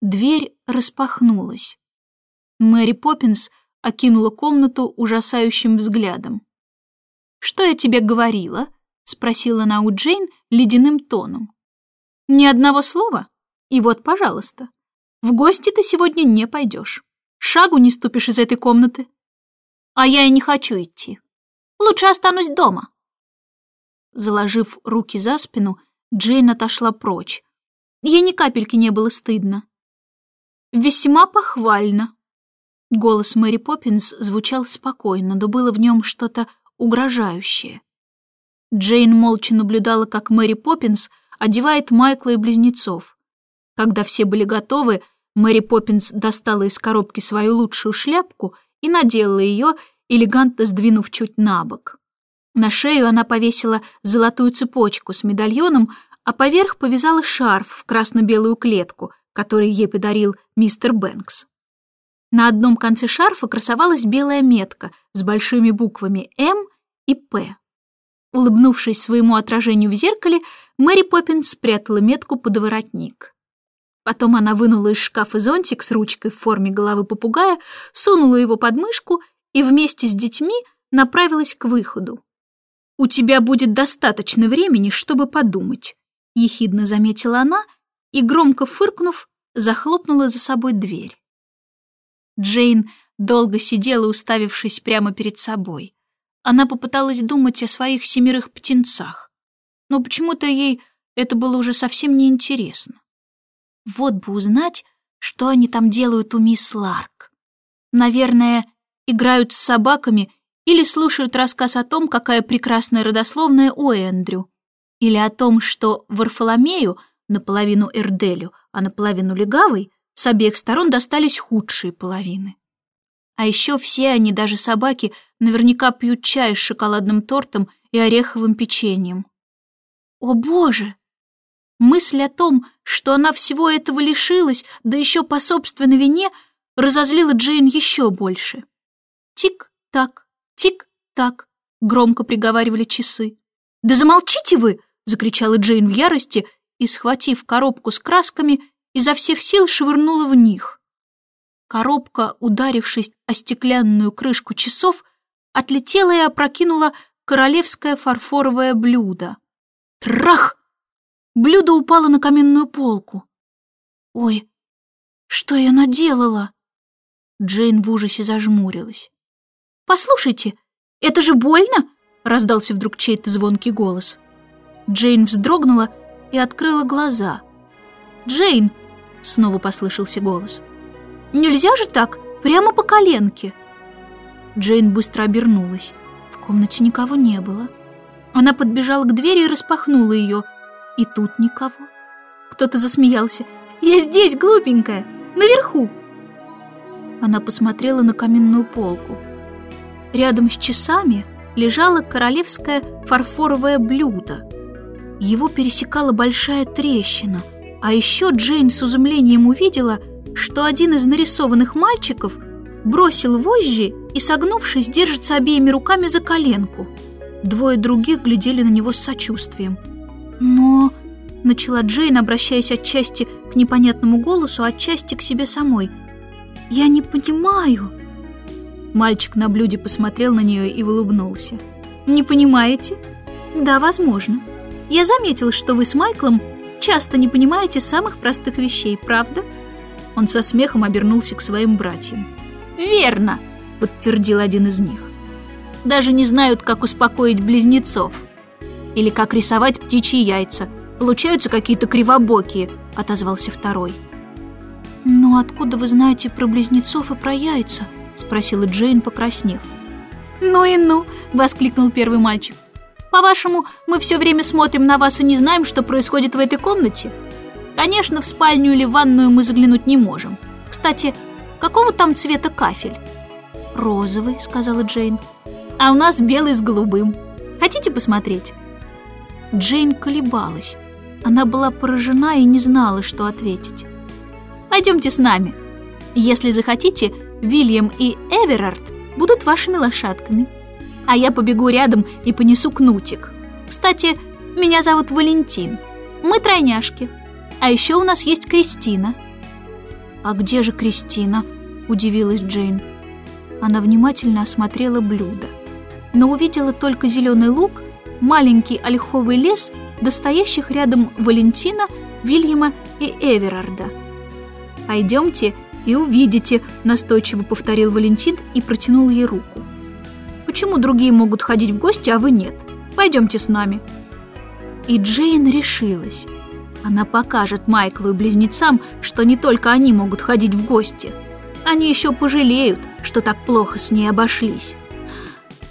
дверь распахнулась. Мэри Поппинс окинула комнату ужасающим взглядом. «Что я тебе говорила?» — спросила она у Джейн ледяным тоном. «Ни одного слова? И вот, пожалуйста, в гости ты сегодня не пойдешь. Шагу не ступишь из этой комнаты. А я и не хочу идти. Лучше останусь дома». Заложив руки за спину, Джейн отошла прочь. Ей ни капельки не было стыдно. «Весьма похвально». Голос Мэри Поппинс звучал спокойно, но было в нем что-то угрожающее. Джейн молча наблюдала, как Мэри Поппинс одевает Майкла и близнецов. Когда все были готовы, Мэри Поппинс достала из коробки свою лучшую шляпку и надела ее, элегантно сдвинув чуть на бок. На шею она повесила золотую цепочку с медальоном, а поверх повязала шарф в красно-белую клетку, который ей подарил мистер Бэнкс. На одном конце шарфа красовалась белая метка с большими буквами «М» и «П». Улыбнувшись своему отражению в зеркале, Мэри Поппинс спрятала метку под воротник. Потом она вынула из шкафа зонтик с ручкой в форме головы попугая, сунула его под мышку и вместе с детьми направилась к выходу. «У тебя будет достаточно времени, чтобы подумать», — ехидно заметила она и, громко фыркнув, захлопнула за собой дверь. Джейн долго сидела, уставившись прямо перед собой. Она попыталась думать о своих семерых птенцах, но почему-то ей это было уже совсем неинтересно. Вот бы узнать, что они там делают у мисс Ларк. Наверное, играют с собаками или слушают рассказ о том, какая прекрасная родословная у Эндрю, или о том, что Варфоломею, наполовину Эрделю, а наполовину Легавой, с обеих сторон достались худшие половины. А еще все они, даже собаки, наверняка пьют чай с шоколадным тортом и ореховым печеньем. О боже! Мысль о том, что она всего этого лишилась, да еще по собственной вине, разозлила Джейн еще больше. Тик-так, Тик-так, громко приговаривали часы. «Да замолчите вы!» — закричала Джейн в ярости и, схватив коробку с красками, изо всех сил швырнула в них. Коробка, ударившись о стеклянную крышку часов, отлетела и опрокинула королевское фарфоровое блюдо. Трах! Блюдо упало на каменную полку. «Ой, что я наделала?» Джейн в ужасе зажмурилась. «Послушайте, это же больно!» — раздался вдруг чей-то звонкий голос. Джейн вздрогнула и открыла глаза. «Джейн!» — снова послышался голос. «Нельзя же так, прямо по коленке!» Джейн быстро обернулась. В комнате никого не было. Она подбежала к двери и распахнула ее. И тут никого. Кто-то засмеялся. «Я здесь, глупенькая! Наверху!» Она посмотрела на каменную полку. Рядом с часами лежало королевское фарфоровое блюдо. Его пересекала большая трещина, а еще Джейн с изумлением увидела, что один из нарисованных мальчиков бросил вожжи и, согнувшись, держится обеими руками за коленку. Двое других глядели на него с сочувствием. «Но...» — начала Джейн, обращаясь отчасти к непонятному голосу, отчасти к себе самой. «Я не понимаю...» Мальчик на блюде посмотрел на нее и улыбнулся. «Не понимаете?» «Да, возможно. Я заметил, что вы с Майклом часто не понимаете самых простых вещей, правда?» Он со смехом обернулся к своим братьям. «Верно!» — подтвердил один из них. «Даже не знают, как успокоить близнецов. Или как рисовать птичьи яйца. Получаются какие-то кривобокие», — отозвался второй. «Но откуда вы знаете про близнецов и про яйца?» спросила Джейн, покраснев. «Ну и ну!» — воскликнул первый мальчик. «По-вашему, мы все время смотрим на вас и не знаем, что происходит в этой комнате? Конечно, в спальню или в ванную мы заглянуть не можем. Кстати, какого там цвета кафель?» «Розовый», — сказала Джейн. «А у нас белый с голубым. Хотите посмотреть?» Джейн колебалась. Она была поражена и не знала, что ответить. «Пойдемте с нами. Если захотите, Вильям и Эверард будут вашими лошадками. А я побегу рядом и понесу кнутик. Кстати, меня зовут Валентин. Мы тройняшки. А еще у нас есть Кристина. «А где же Кристина?» – удивилась Джейн. Она внимательно осмотрела блюдо, но увидела только зеленый лук, маленький ольховый лес, достоящих рядом Валентина, Вильяма и Эверарда. «Пойдемте и увидите», – настойчиво повторил Валентин и протянул ей руку. «Почему другие могут ходить в гости, а вы нет? Пойдемте с нами». И Джейн решилась. Она покажет Майклу и близнецам, что не только они могут ходить в гости. Они еще пожалеют, что так плохо с ней обошлись.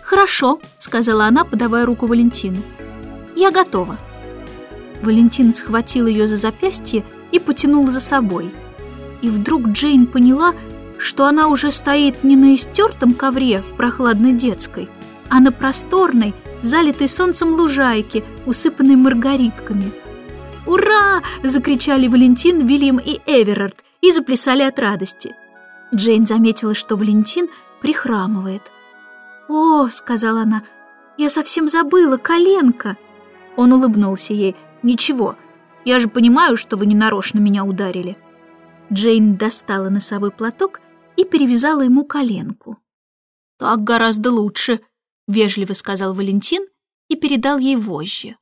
«Хорошо», — сказала она, подавая руку Валентину. «Я готова». Валентин схватил ее за запястье и потянул за собой. И вдруг Джейн поняла, что она уже стоит не на истертом ковре в прохладной детской, а на просторной, залитой солнцем лужайке, усыпанной маргаритками. «Ура!» – закричали Валентин, Вильям и Эверард и заплясали от радости. Джейн заметила, что Валентин прихрамывает. «О!» – сказала она. «Я совсем забыла, коленка!» Он улыбнулся ей. «Ничего, я же понимаю, что вы ненарочно меня ударили». Джейн достала носовой платок и перевязала ему коленку. «Так гораздо лучше», — вежливо сказал Валентин и передал ей вожжи.